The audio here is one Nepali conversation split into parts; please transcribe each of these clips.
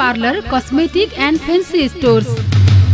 Parlour cosmetic and fancy stores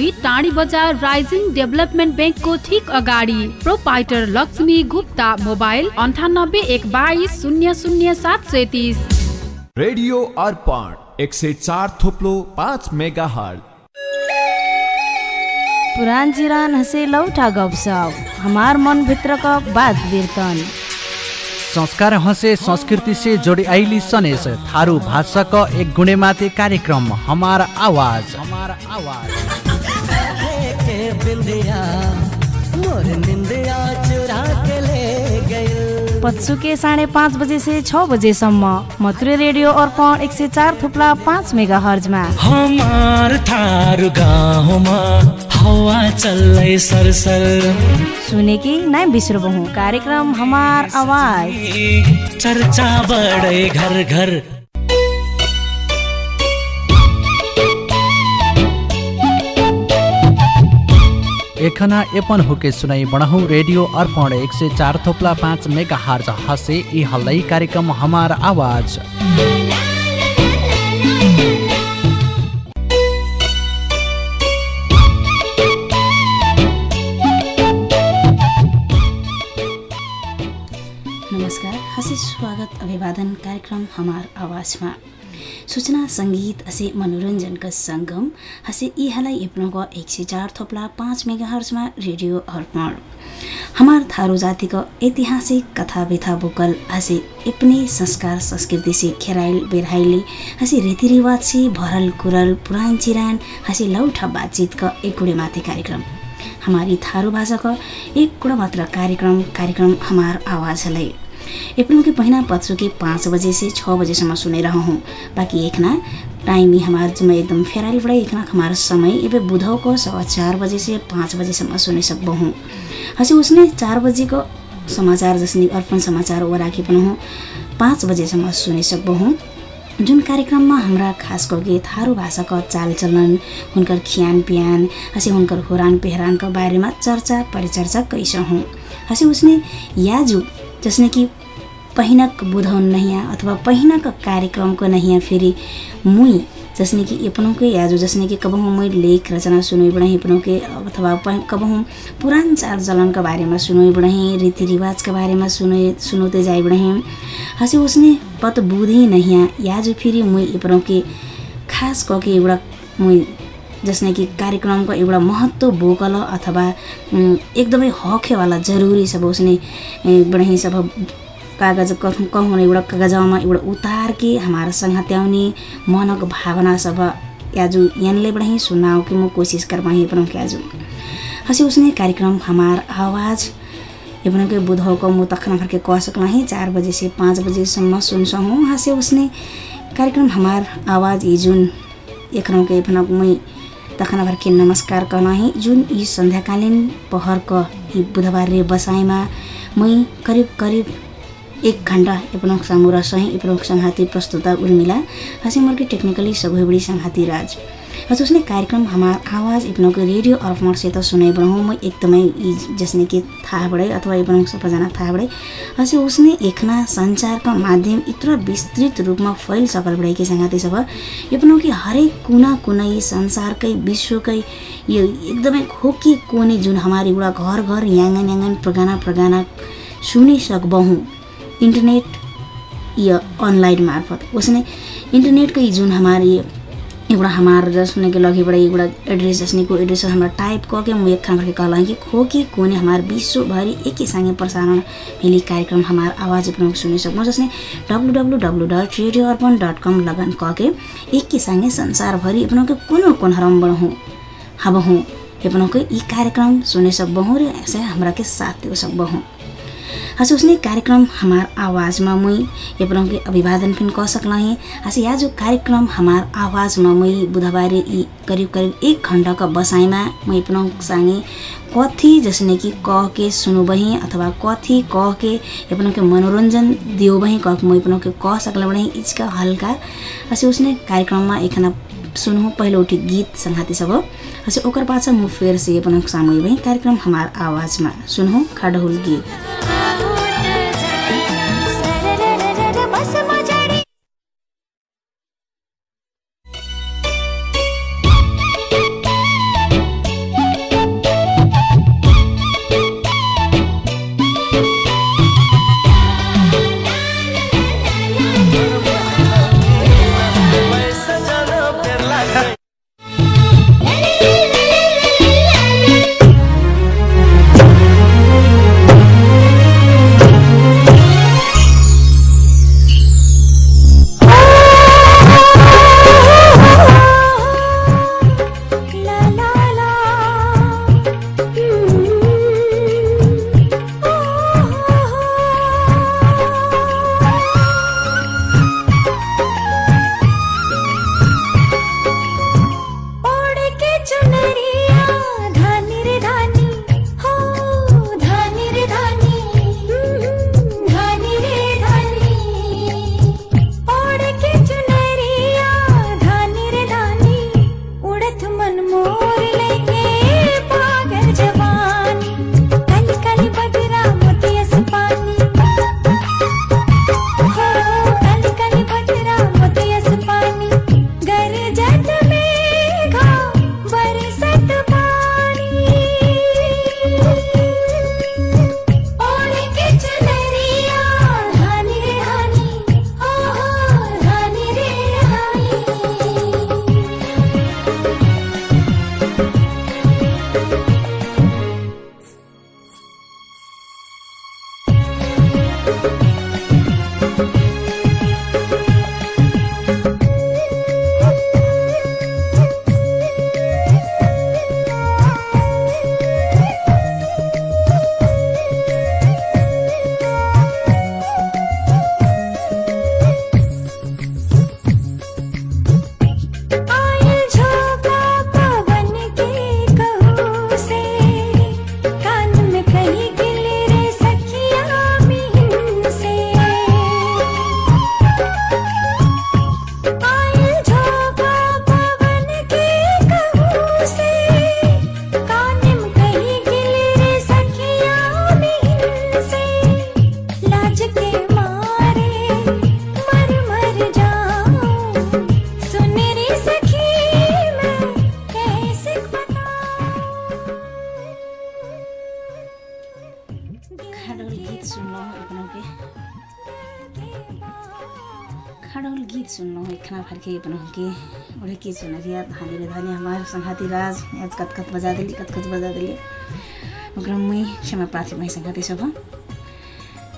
दुई टाढी बजार राइजिङ डेभलपमेन्ट ब्याङ्कको ठिक अगाडि प्रोपाइटर लक्ष्मी गुप्ता मोबाइल अन्ठानब्बे एक बाइस शून्य शून्य सात सैतिस। रेडियो अर्पण एक सय चार थोप्लो पाँच मेगा हल पुरान जिरान हसे लौटा गपसप हमार मन भित्र का बात वीरतन संस्कार हसे संस्कृति से जोड़ी आईली सनेस थारू भाषा का एक गुणे माते कार्यक्रम हमारा आवाज। हमारा आवाज। पत्सुके साढे पाँच बजे से छ बजेसम्म मथुरे रेडियो अर्पण एक सय चार थुप्ला पाँच मेगा हर्जमा हमार थारू गाउँमा हावा चल्लै सरसर। सुने कि नै बिस्रो कार्यक्रम हमार आवाज। चर्चा बढै घर घर एखना एपन हुके सुनाई बढाउँ। रेडियो अर्पण एक सय चार थोप्ला पाँच मेगा हार्ज हसे यी हल्लै कार्यक्रम हमार आवाज। नमस्कार हसी स्वागत अभिवादन कार्यक्रम हमार आवाजमा। सूचना सङ्गीत हसे मनोरञ्जनका सङ्गम हसे यी हालै एप्रोको एक सय चार थोप्ला पाँच मेगा हर्चमा रेडियो अर्पण। हमार थारू जातिको ऐतिहासिक कथा व्यथा बोकल हसे अपने संस्कार संस्कृति से खेराइल बेराइली हसे रीतिरिवाज से भरल कुरल पुरान चिरान हसे लौठा बातचीत का एक गुडे माथि कार्यक्रम। हमारी थारू भाषा का एक गुणा मात्र कार्यक्रम कार्यक्रम हमार आवाज हलै अप्रैल के पत्सु के पाँच बजे से छः बजेसम्म सुने रहा हूँ बाकी एकना टाइम हमार जब एकदम फेराइल बड़ा एकना हमारा समय एबे बुधौ को सवा चार बजे से पाँच बजेसम्म सुने सकबो हूँ हसे उसने चार बजे को समाचार जसने अर्पण समाचार वो राखी पनि हूँ पाँच बजेसम्म सुने सकबो हूँ जुन कार्यक्रममा हाम्रा खास करके थारू भाषाको चालचलन हुनकर खियान पियान हँसे हुनकर होरान पेहरानका बारेमा चर्चा परिचर्चा कैसा हूँ हँसे उसने याजु जसने कि पहिनक बुधौन नहिया अथवा पहिनक कार्यक्रमको नहिया फेरि मुई जसने कि अपनों के याजो जसने कि कबहु मैं लेख रचना सुनोई बढेँ अपनों के अथवा कबहु पुरान चाल चलनका बारेमा सुनोई बढेँ रीतिरिवाजका बारेमा सुने जाई बढेँ हँसे उसने पत बुधे नहिया याजो फेरि मुई अपनों के खास कके एउटा मुई जसने कि कार्यक्रमको एउटा महत्त्व बोकल अथवा एकदमै हखेवाला जरुरी सब उसने बढेँ सब कागज कहूँ एउटा कागजमा एउटा उतार के हमारा संगत्याउने मनक भावना सब याजु यनले बढेँ सुनाओ कि म कर पाएँ अपनों के याजु। हँसे उसने कार्यक्रम हमार आवाज अपनों के बुधौ को मुँह तखना कह चार बजे से पाँच बजेसम्म सुन सहूँ हँसे उसने कार्यक्रम हमार आवाज ये जुन एकनों के मैं तखना भर के नमस्कार कहना ही। जुन यी सन्ध्याकालीन पहरको यी बुधबार रे बसाइमा मै करिब करिब एक घन्टा एपनोक सामु रसही एपनोक संघाती प्रस्तुता उर्मिला हसी मर्की टेक्निकली सघोबड़ी संघाती राज। हस उसने कार्यक्रम हमार आवाज एपनोक रेडियो अर्पण से त सुनाइ बढौँ म एकदमै यी जसने कि थाहा बढे अथवा एपनोक सबैजना थाहा बढे हसे उसने एकना सञ्चारका माध्यम इतना विस्तृत रूपमा फैल सकल बढेकी संघाती सब कि हरेक कुना कुना यी संसारकै विश्वकै यो एकदमै खोकी कोने जुन हमारी एउटा घर घर याङ्गन याङ्गन प्रगाना प्रगाना सुनिसक्बहौँ। इंटरनेट या ऑनलाइन मार्फत। उसने इंटरनेट का जुन हमारी एउटा हमार जसने के लगे बड़ा एउटा एड्रेस जसने को एड्रेस हमारा टाइप कऽ के मुझे खाना के कहला कि खो के कोने हमार विश्व भरि एक ही संगे प्रसारण मिली कार्यक्रम हमार आवाज अपना सुन सकूँ जसने W W W dot radio Arpan dot com लगन के एक ही संगे संसार भरि अपना के कोनो कोन हरम बढ़ूँ हबहूँ अपना के ई कार्यक्रम सुने रे ऐसे हमरा के साथ दे सकबहूँ हसे उसने कार्यक्रम हमार आवाज़मा मुई एपरम के अभिवादन फिन कह सकल हैं या जो कार्यक्रम हमार आवाज़मा मुई बुधबारे करीब करीब एक घंटा का बसाइमा मैं अपनों संगे कथी जसने कि कह के सुनबही अथवा कथी कह के अपनों के मनोरंजन दियोबही कह के मैं के कह सकल बड़ी इसका हल्का। हसे उसने कार्यक्रममा एकना सुनहु पहिलोटी गीत संघाती सब। हसे ओकर पाछा म फेर से अपनों सामने कार्यक्रम हमार आवाज़मा सुनहु खडहुल गीत। के चुनरिया धानी रे धानी हमारे संघाती राज। आज कत कत बजा दिली कत कत बजा दिली। ओकरा मुई क्षमा प्रार्थी मैं संघाती सब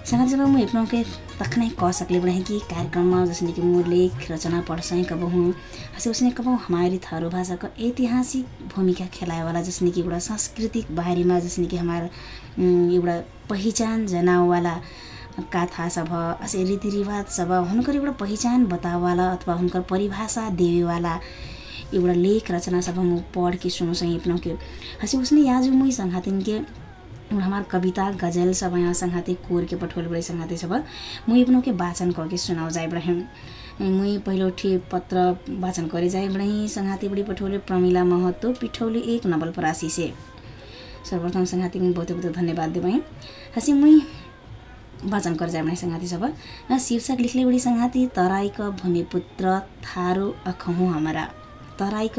संघाती सब मुई अपनों के तखने कह सकले बड़े कि कार्यक्रममा जसने कि मुझ लेख रचना कब हूँ। हसे उसने कब हमारी थारू भाषा का ऐतिहासिक भूमिका खेलाए वाला जसने कि एउटा सांस्कृतिक बारेमा जसने कि हमार एउटा पहिचान जनावाला कथा सब असे रीतिरिवाज सब हुनकर एउटा पहिचान बतावाला अथवा हुनकर परिभाषा देवेवाला एउटा लेख रचना सब हम पढ़ के सुनो सही अपनों के। हसे उसने याज मुई संघातिन के हमार कविता गजल सब यहाँ संघाते कोर के पठोल बड़े संघाते सब मुई के वाचन करके सुनाओ जाए बड़े मुई पहिलो ठे पत्र वाचन करे जाए बड़े संघाती बड़ी पठोले प्रमिला महतो पिठौले एक नवल परासी से। सर्वप्रथम संघाती बहुत बहुत धन्यवाद देवें हसी मुई वाचन कर जाए संघाती सब। शीर्षक लिखले बड़ी संघाती तराईक भूमिपुत्र थारू अखहु हमारा। तराईक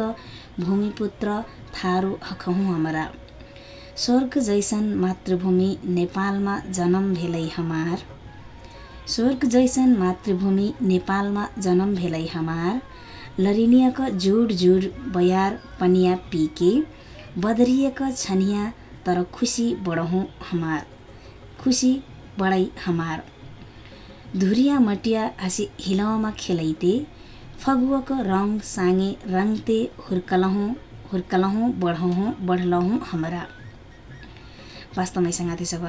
भूमिपुत्र थारू अखहु हमारा। स्वर्ग जैसन मातृभूमि नेपालमा जन्म भेलै हमार। स्वर्ग जैसन मातृभूमि नेपालमा जन्म भेलै हमार। लरिनियक जुड जुड बयार पनिया पिके। बदरियक छनिया तर खुसी बढौँ हमार। खुसी बढै हमार। धुरिया मटिया हसी हिलौमा खेलैते फगुवक रङ साङे रङते हुर्कलहौँ हुर्कलहौँ बढौँ बढलहौँ हमरा। वास्तवमै संगाती सब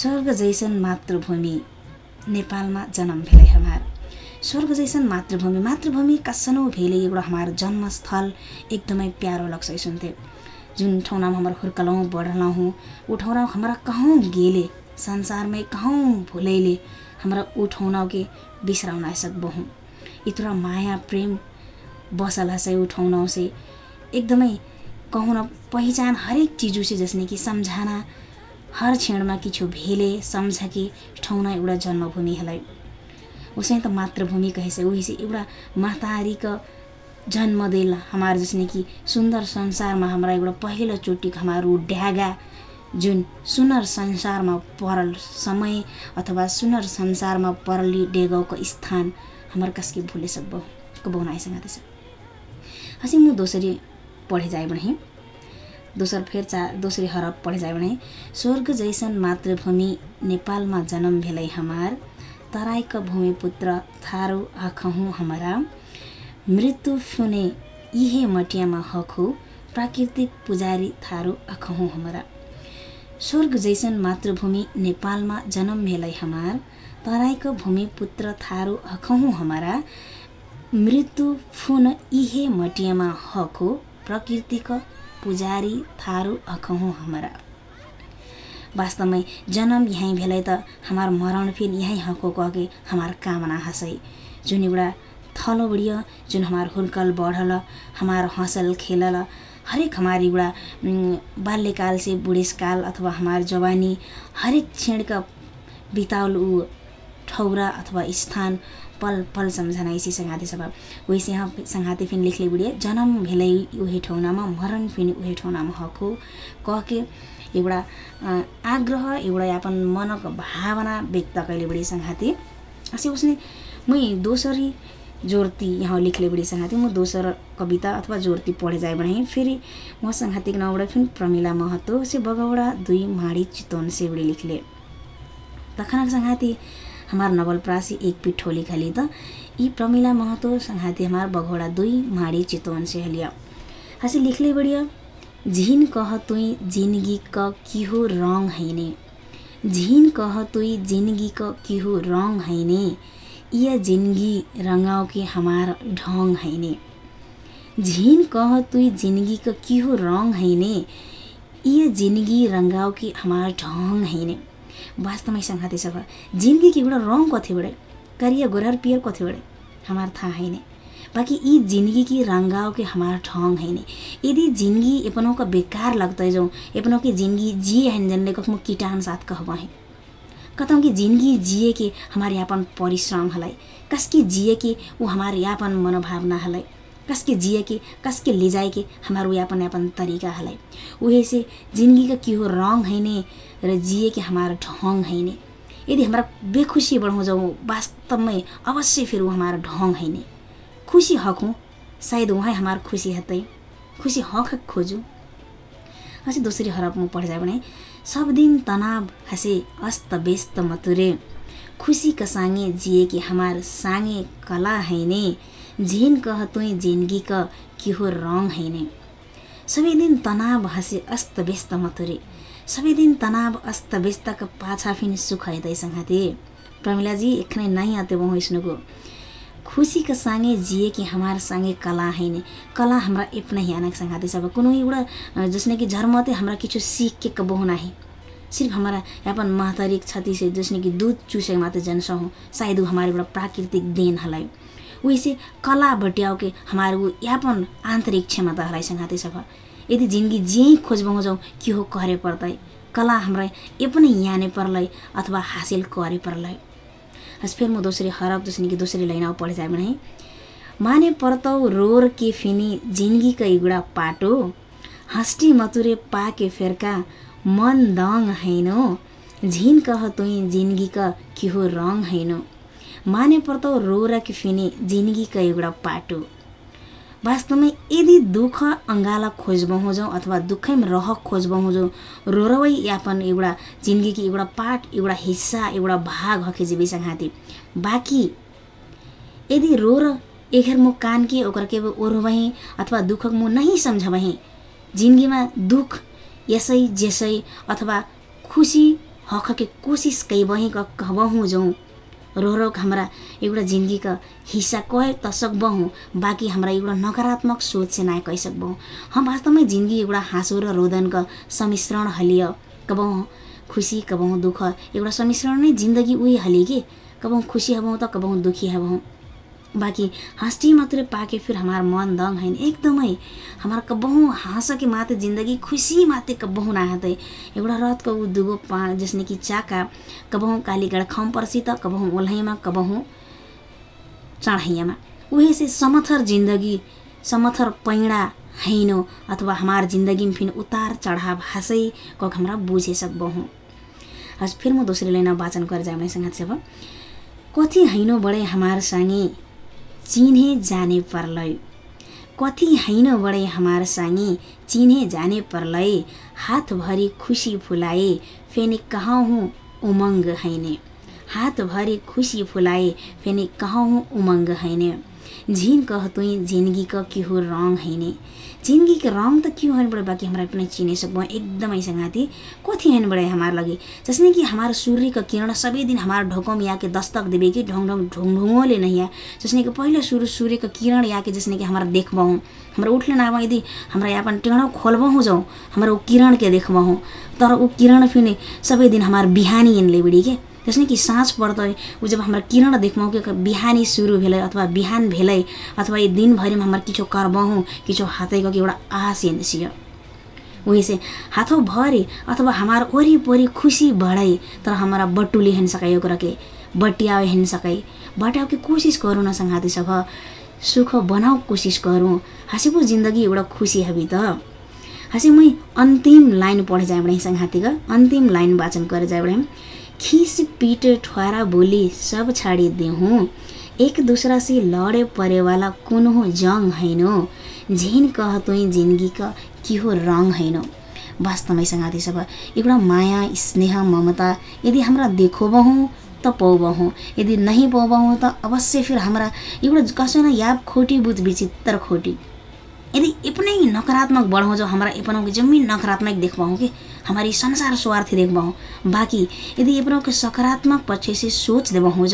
स्वर्ग जैसन मातृभूमि नेपालमा जन्म भेलै हमार। स्वर्ग जैसन मातृभूमि मातृभूमि कसनो भेले एउटा हमार जन्मस्थल एकदमै प्यारो लाग्छ सुन्थे जुन ठाउँमा हमार हुर्कलौँ बढलौँ हूँ ऊ ठाउँमा हमारा कहौँ गेले? संसारमै कहौँ भुलैले हमारा ऊ ठाउँना के बिसराउन सकबो हूँ इतना माया प्रेम बसल हसे ऊ ठाउँना से एकदमै कहूँ न पहिचान हरेक चिजु से जसने कि सम्झना हर क्षणमा किछु भेले सम्झ कि ठाउँना एउटा जन्मभूमि हलाई। उसै त मातृभूमि कहेसे वही से एउटा महतारीको जन्म देला। हमार जसने कि सुन्दर संसारमा हाम्रा एउटा पहिलोचोटि हमारू ड्यागा जुन सुनर संसारमा परल समय अथवा सुनर संसारमा परली डेगाउको स्थान हमार कसके भूले सकबो कबो नाइ संगाते हसी मु दोसरी पढे जाए बढेँ दोसर फेर चा दोस्री हरफ पढे जाए बढेँ स्वर्ग जैसन मातृभूमि नेपालमा जन्म भेलै हमार। तराईक भूमिपुत्र थारू आखहुँ हमारा। मृत्यु फुने इहे मटियामा हखु। प्राकृतिक पुजारी थारू आखहुँ हमारा। स्वर्ग जैसन मातृभूमि नेपालमा जन्म भेलै हमार। तराईको भूमिपुत्र थारू हखहुँ हमारा। मृत्यु फुन इहे मटियामा हको प्रकृतिको पुजारी थारू अखहुँ हमारा। वास्तवमै जन्म यहीँ भेलै त हमार मरण फिर यहीँ हको कहके हमार कामना हसै। जुन एउटा थलो बढियो जुन हमार हुर्कल बढल हमार हँसल खेलल हरेक हमार एउटा बाल्यकाल से बुढेसकाल अथवा हमार जवानी हरेक क्षणका बिताउल ऊ ठौरा अथवा स्थान पल पल सम्झना इसी संगाते सब वैसे यहाँ संगाते फिन लिखले बुढिया जन्म भेलै उहे ठाउँनामा मरण फिन उहे ठाउँनामा हको। कहके एउटा आग्रह एउटा अपन मनक भावना व्यक्त कैले बढी संघाते। असे उसने मै दोसरी जोर्ती यहाँ लिखले बढी संघाते म दोसर कविता अथवा जोर्ती पढे जाए बढाएँ फेरि म संघातिक नौडा फिन प्रमिला महतो से बगौडा दुई माडी चितवन से बढी लिखले तखनक हमार नवलप्रासी एक पिठोली खाली त यी प्रमिला महतो संघाती हमार बघौडा दुई माडी चितवन से हलिया हसे लिखले बढिया झिन कह तुई जिन्दगी क किहो रङ हैने। झिन कह तुई जिन्दगी क किहो रङ हैने। यह जिन्दगी रङ्गाउ के हमार ढङ हैने। झिन कह तुई जिन्दगी क किहो रङ हैने यह जिन्दगी रङ्गाउ के हमार ढङ हैने। वास्तवमै सङ्घाते सब। जिन्दगी के एउटा रङ कथेबाट करिया गोरहर पियर कथेबाट हमार थाहा हैने। बाकी यी जिंदगी की रंगाओ के हमार है नहीं यदि जिंदगी अपनों का बेकार लगता है जो अपनों की जिंदगी जिए हैं जनले कखमो कीटाणु साथ कहवा कतौँ कि जिंदगी जिए के हमारे यापन परिश्रम हलाई। कसके जिए के वो हमारे यापन मनोभावना हलाई। कसके जिए के कसके ले जाए के हमारो यापन यापन तरीका हलाई। उहे से जिंदगी का हो रंग है ने र जिए के हमारा ढोंग है ने। यदि हमारा बेखुशी बढ़ो जाऊँ वास्तव में अवश्य फिर वो हमारा ढोंग है नहीं खुसी हक हूँ शायद वहाँ हमार खुसी हतै खुसी हक खोजु। हसी दोस्री हरफ म पढ जाए भने सब दिन तनाव हसे अस्त व्यस्त मतुरे खुसी का साङ्गे जिए कि हमार साङ्गे कला हैने। झिन कह तुई जिन्दगी क हो रङ हैने। सबै दिन तनाव हसे अस्त व्यस्त मतुरे सबै दिन तनाव अस्त व्यस्तका पाछा फिन सुख हैदै संघाते प्रमिलाजी एखनै नै आते बहु इसनुको खुसी का संगे जिए कि हमार संगे कला है ने कला हमरा अपना ही आनक संगाते सब कोनो एउटा जसने कि झरमते हमरा किछु सीख के कबहु नाही सिर्फ हमारा यापन महतरिक क्षति से जसने कि दूध चूसे मात्र जन्स हूँ शायद हमारे एउटा प्राकृतिक देन हलाई वैसे कला बटियाओ के हमारे यापन आन्तरिक क्षमता हलाई संगाते सब यदि जिन्दगी जे खोजबहु जाउँ के हो करे पर्दै कला हमरा अपने याने पर्लै अथवा हासिल करे पर्लै। फिर म दोस्री हरफ जसने कि दोस्री लाइन पढे जाए भने माने परतौ रोर के फिनी जिन्दगी का इगुडा पाटो। हस्टी मतुरे पाके फेर्का मन दङ हैनो। झिन कह तुई जिन्दगी का किहो रङ हैनो। माने पर्तौ रोर के फिनी जिन्दगी का एउटा पाटो। वास्तवमा यदि दुःख अङ्गाला खोज्बहु जाउँ अथवा दुःखैमा रह खोज्बहु जाउँ रोरवै यापन एउटा जिन्दगीकी एउटा पार्ट एउटा हिस्सा एउटा भाग हके जीविसँग हाथी बाँकी यदि रोर एखेर म कान के ओकर के ओरबहेँ अथवा दुःखक म नहीं सम्झबहेँ जिन्दगीमा दुःख यसै जेसै अथवा खुसी हकके कोसिस कैबही कहबहु जाउँ रो रो के हमरा एउटा जिन्दगीका हिस्सा कह त सकबहु बाँकी हमरा एउटा नकारात्मक सोच से ना कह सकबहु। हम वास्तवमै जिन्दगी एउटा हाँसो र रोदनका सम्मिश्रण हलिय। कबहु खुसी कबहु दुःख एउटा सम्मिश्रण नै जिन्दगी उही हलिए कि? कबहु खुसी हबहु त कबहु दुखी हबहु। बाँकी हाँस्टी मात्रै पाके फिर हमार मन दङ हैन। एकदमै हमार कबहु हाँस के माते जिन्दगी खुसी माते कबहु ना एउटा रथको ऊ दुगो पा जसने कि चाका कबहु कालीगढ खम पर्सी कबहु ओल्हैमा कबहु चढैयामा उहे से समथर जिन्दगी समथर पैडा हैनो अथवा हमार जिन्दगी फिन उतार चढाव हँसै कक हमरा बुझे सकबहु। आज फिर म दोस्रो लाइन वाचन कर जाए संगत सब कथी हैनो बडे हमार साङे चिन्हे जाने परलै। कथी हैन बडे हमार साङे चिन्हे जाने परलै। हातभरि खुसी फुलाए फेनि कहाँ हुँ उमङ्ग हैने? हातभरि खुसी फुलाए फेनि कहाँ हुँ उमङ्ग हैने? झिन कह तुई जिन्दगी क के हो रङ हैने जिन्दगी के रङ त क्यों हैन बड़े? बाकी हमरा अपने चिने सकबो एकदमै संगाती कथी हैन बड़े हमार लगे। जसने कि हमार सूर्य का किरण सबै दिन हमार ढोकों में आके दस्तक देवे कि ढोंग ढोंग ढोंगोले नहीं आ जसने कि पहले सूर्य सूर्य का किरण आके जसने कि हमारा देखबहु हमरा उठले ना आवा यदि हमरा अपन टेढ़ो खोलबहु जाऊँ हमरा ऊ किरण के देखबहु तर ऊ किरण फिर सबै दिन हमार बिहानी इनले बिडी के जसने कि साँझ पर्दै ऊ जब हमरा किरण देखबहु कि बिहानी सुरु भेलै अथवा बिहान भेलै अथवा यी दिनभरिमा हमरा किछो करबहु किछो हातैको एउटा आश एनसियो वही से हाथों भरे अथवा हमार वरिपरि खुसी बढ़े तर हमारा बटुली हेन सकै ओकरा के? बटियावे हेन सकै। बटाव के कोशिश करू न संगाती सब सुख बनाऊ कोशिश करूँ हाँसेको जिन्दगी एउटा खुसी हबी त। हाँसे मै अन्तिम लाइन पढे संघाती का अन्तिम लाइन वाचन जाए बढे खीस पीट ठुहारा बोली सब छाड़ी देहूँ। एक दूसरा से लड़े परे वाला कुनहु जंग हैनो। झिन कह तुई जिन्दगी का हो रङ हैनो। वास्तवमै संगाती सब। एउटा माया स्नेह ममता यदि हमरा देखोबहौँ त पौबहौँ। यदि नहीं पौबहौँ त अवश्य फिर हमरा। एउटा कसो याब खोटी बुझ विचित्र खोटी। यदि अपने ही नकारात्मक बढ़ाऊँ जो हमारा अपनों के जम्मी नकारात्मक देखबाऊँ कि हमारी संसार स्वार्थी देखबाऊँ बाकी यदि अपनों के सकारात्मक पक्ष से सोच देबा हो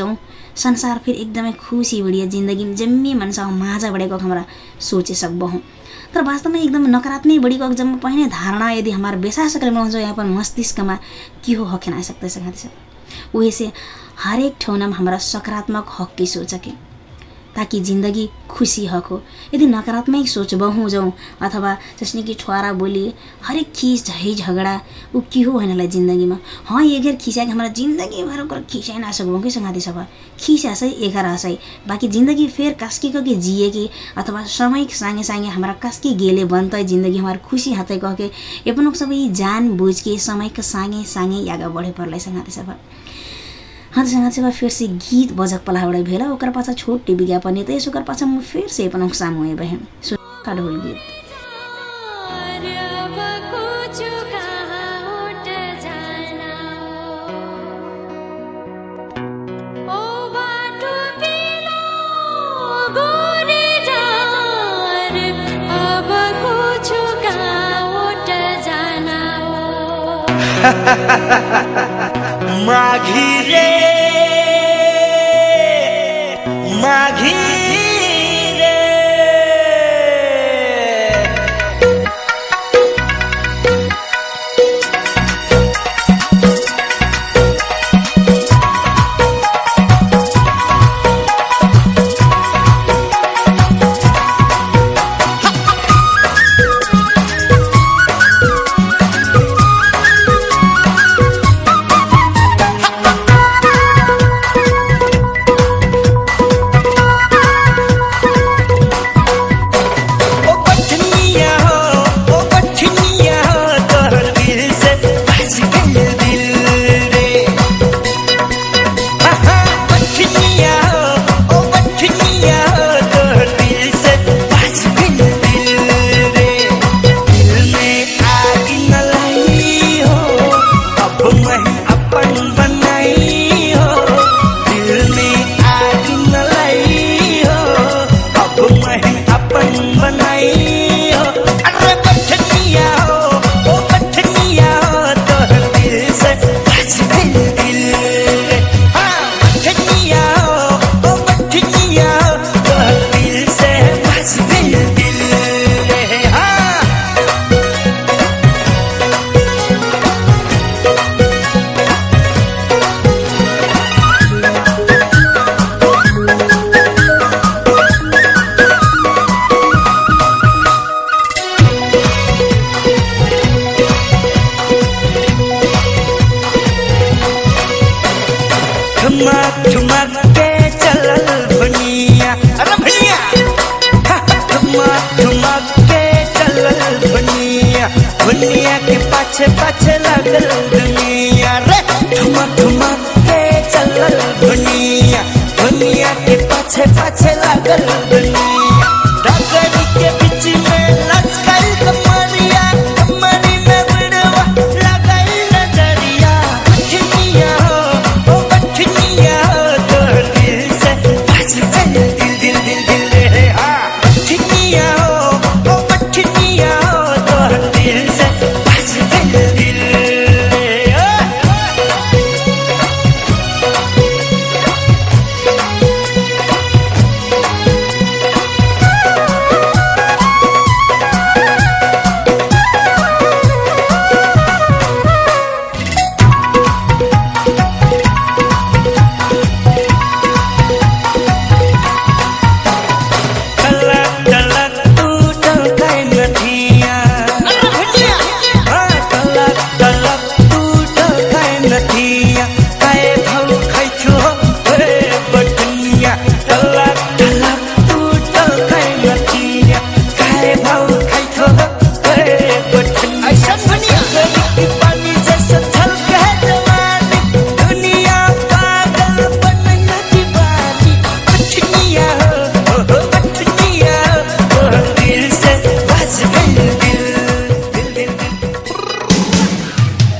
संसार फिर एकदमै खुसी बढ़िया जिन्दगी जम्मी मनसा माझा बढेको हमरा सोचे सकबहौँ तर वास्तवमा एकदम नकारात्मक बढीको जब पहिने धारणा यदि हमारे बेसा सकल में जो यहाँ पर मस्तिष्कमा के हो हकेन आइसक्दै सकते से हरेक ठाउँमा हमारा सकारात्मक हक की सोच ताकि जिन्दगी खुसी हक। हो यदि नकारात्मक सोच बहुँ जाउँ अथवा जसने कि छोरा बोली हरेक खिस झै झगडा ऊ के हो हैनलाई जिन्दगीमा? हाँ एघेर खिसाके हमरा जिन्दगी भर ओकर खिसाइ ना सकबो कि खिस हसै एघार हसै बाकी जिन्दगी फेर कास्की के जिए कि अथवा समय सँगै सँगै हमरा कास्की गेले बनतै जिन्दगी हमार खुसी हतै कहके एपनोक सबै जान बुझ के समयका सँगै सँगै आगा बढे पर्लाई संगाती सब हाँ तो संगत सेवा फिर से गीत बजक पलावड़े भेला ओकर पाछा छोटी विज्ञापन त यस ओकर पाछा म फिर से अपन सामु बहन सुनका ढोल गीत। माघी रे माघी पाछे पाछे लगल दुनिया रे ठुमक ठुमक के चलल दुनिया। दुनिया के पाछे पाछे लगल दुनिया।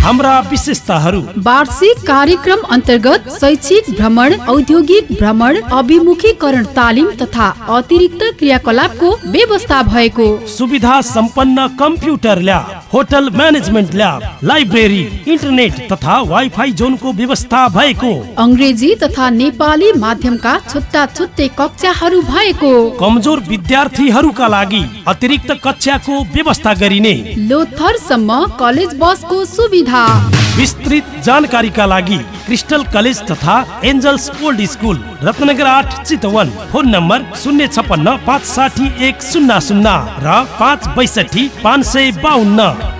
हाम्रा विशेषताहरू। वार्षिक कार्यक्रम अन्तर्गत शैक्षिक भ्रमण औद्योगिक भ्रमण अभिमुखीकरण तालिम तथा अतिरिक्त क्रियाकलापको व्यवस्था भएको। सुविधा सम्पन्न computer lab hotel management lab library internet तथा वाइफाई जोनको व्यवस्था भएको। अङ्ग्रेजी तथा नेपाली माध्यमका छुट्टा छुट्टै कक्षाहरू भएको। कमजोर विद्यार्थीहरूका लागि अतिरिक्त कक्षाको व्यवस्था गरिने। लोथरसम्म कलेज बसको सुविधा विस्तृत जानकारीका लागि क्रिस्टल कलेज तथा एन्जल्स ओल्ड स्कुल रत्नगर आठ चितवन। फोन नम्बर शून्य छपन्न पाँच साठी एक शून्य शून्य र पाँच बैसठी पाँच सय बाहन्न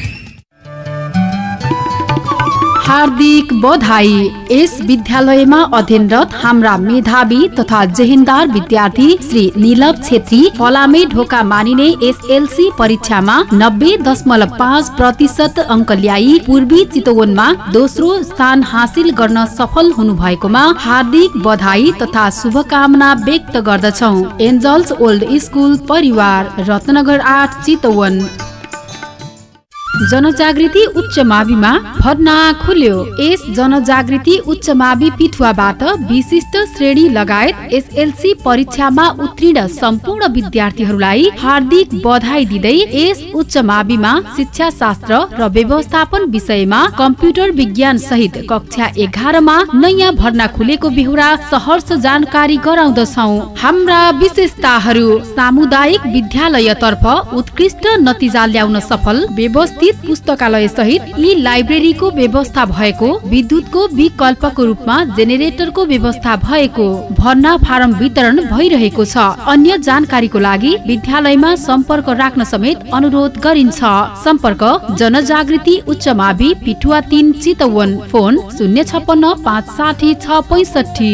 हार्दिक बधाई। यस विद्यालयमा अध्ययनरत हाम्रा मेधावी तथा जेहेन्दार विद्यार्थी श्री निलभ छेत्री फलामे ढोका मानिने एसएलसी परीक्षामा नब्बे दशमलव पाँच प्रतिशत अङ्क ल्याई पूर्वी चितवनमा दोस्रो स्थान हासिल गर्न सफल हुनु भएकोमा हार्दिक बधाई तथा शुभकामना व्यक्त गर्दछौ। एन्जल्स ओल्ड स्कुल परिवार रत्नगर आठ चितवन। जनजागृति उच्च माविमा भर्ना खुल्यो। यस जनजागृति उच्च मावि पिठुवाबाट विशिष्ट श्रेणी लगायत एसएलसी परीक्षामा उत्तीर्ण सम्पूर्ण विद्यार्थीहरूलाई हार्दिक बधाई दिँदै यस उच्च माविमा शिक्षा शास्त्र र व्यवस्थापन विषयमा कम्प्युटर विज्ञान सहित कक्षा एघारमा नयाँ भर्ना खुलेको बेहोरा सहर्ष जानकारी गराउँदछौ। हाम्रा विशेषताहरू सामुदायिक विद्यालयतर्फ उत्कृष्ट नतिजा ल्याउन सफल व्यवस्थित पुस्तकालय सहित यी लाइब्रेरीको व्यवस्था भएको विद्युतको विकल्पको रूपमा जेनेरेटरको व्यवस्था भएको भर्ना फारम वितरण भइरहेको छ। अन्य जानकारीको लागि विद्यालयमा सम्पर्क राख्न समेत अनुरोध गरिन्छ। सम्पर्क जनजागृति उच्च मावि पिठुवा तिन चितवन फोन शून्य छपन्न पाँच साठी छ पैसठी।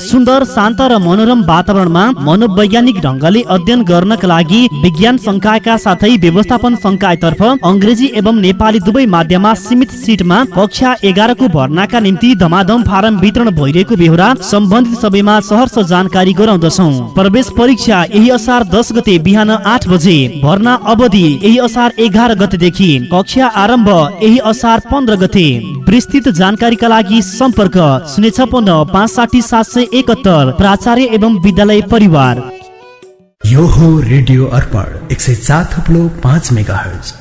सुन्दर शान्त र मनोरम वातावरणमा मनोवैज्ञानिक ढङ्गले अध्ययन गर्नका लागि विज्ञान संकायका साथै व्यवस्थापन संकायतर्फ अङ्ग्रेजी एवं नेपाली दुवै माध्यममा सीमित सिटमा कक्षा एघारको भर्नाका निम्ति धमाधम फारम वितरण भइरहेको बेहोरा सम्बन्धित सबैमा सहर्ष जानकारी गराउँदछौ। प्रवेश परीक्षा यही असार दस गते बिहान आठ बजे भर्ना अवधि यही असार एघार गतेदेखि कक्षा आरम्भ यही असार पन्ध्र गते। विस्तृत जानकारीका लागि सम्पर्क शून्य छपन्न पाँच साठी सात सय एकहत्तर प्राचार्य एवं विद्यालय परिवार। यो हो रेडियो अर्पण एक सय थुप्लो पाँच मेगा हर्ज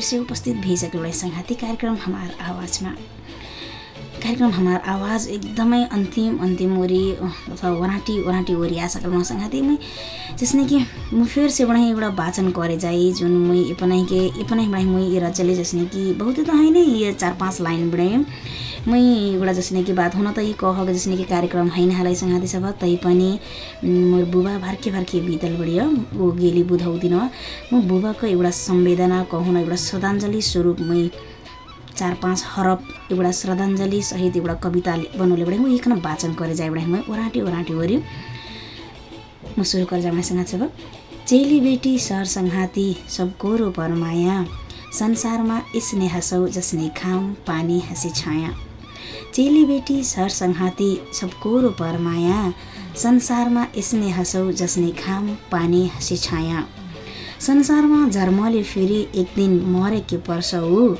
से उपस्थित एउटा सङ्घाती कार्यक्रम हमार आवाजमा। कार्यक्रम हमार आवाज एकदमै अन्तिम अन्तिम ओरी अथवा वराटी वराटी ओरी आ सकल म संगति में जिसने कि मैं फिर से एउटा वाचन करे जाई जोन मैं अपना के मैं रचले जिसने कि बहुत तो है नहीं ये चार पाँच लाइन बड़े मैं एउटा जसने कि बात हुन त यी कह जसने कि कार्यक्रम हैन हालै संगाती सब तै पनि मोर बुबा भर्के भर्के बितल बढियो ऊ गेली बुधौदिन म बुबाको एउटा संवेदना कहूँ न एउटा श्रद्धाञ्जली स्वरूप मै चार पाँच हरफ एउटा श्रद्धाञ्जली सहित एउटा कविता बनौले बढे म एकन वाचन करे जाए बढे मैं ओराटी ओराटी ओरी म सुरु कर जामासँग छ चेली बेटी सर सबको रो परमाया संसारमा स्ने हसौ जसने खाम पानी हँसी छाया। चेली बेटी सर सङ्घाती सबको रो परमाया संसारमा स्ने हसौ जसने खाम पानी हँसी छाया। संसारमा जन्मले फेरि एक दिन मरे के पर्छौ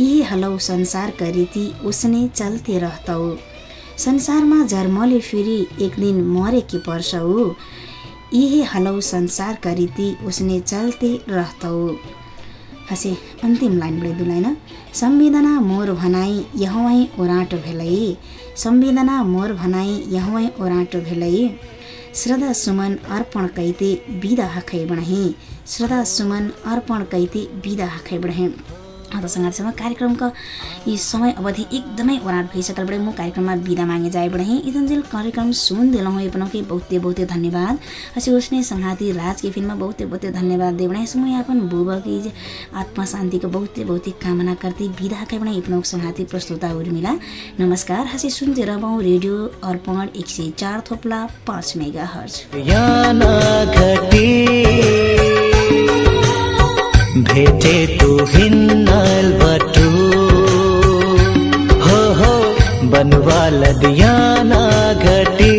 यही हलौ संसारका रीति उसने चल्ते रहतौ। संसारमा जन्मले फेरि एक दिन मरे के पर्छौ यही हलौ संसारका रीति उसने चल्ते रहतौ। हसे अन्तिम लाइनबाट दुलाइन संवेदना मोर भनाइ यहवै ओराटो भेलै। संवेदना मोर भनाइ यहवै ओराटो भेलै। श्रद्धा सुमन अर्पण कैते बिदा हखै बढे। श्रद्धा सुमन अर्पण कैते बिदा हखै बढे। अन्त सँगसँगै कार्यक्रमको यी समय अवधि एकदमै ओराट भइसकलबाट म कार्यक्रममा बिदा मागे जाए बढे इतन्जेल कार्यक्रम सुन दिलौँ अपनौँ बहुते बहुते धन्यवाद। हसी उसने संघाती राज के फिल्म बहुते बहुते धन्यवाद दे बढे समय अपन बुबा की आत्मा शान्तिको बहुते बहुते कामना करती बिदा के बढे अपनौँ संघाती प्रस्तुता उर्मिला। नमस्कार हसी सुनते रहौँ रेडियो अर्पण एक सय चार थोप्ला पाँच मेगा हर्ज भेटे तू हिन्नाल बटू। हो हो बनवा लदिया ना घटी।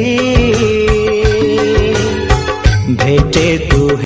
भेटे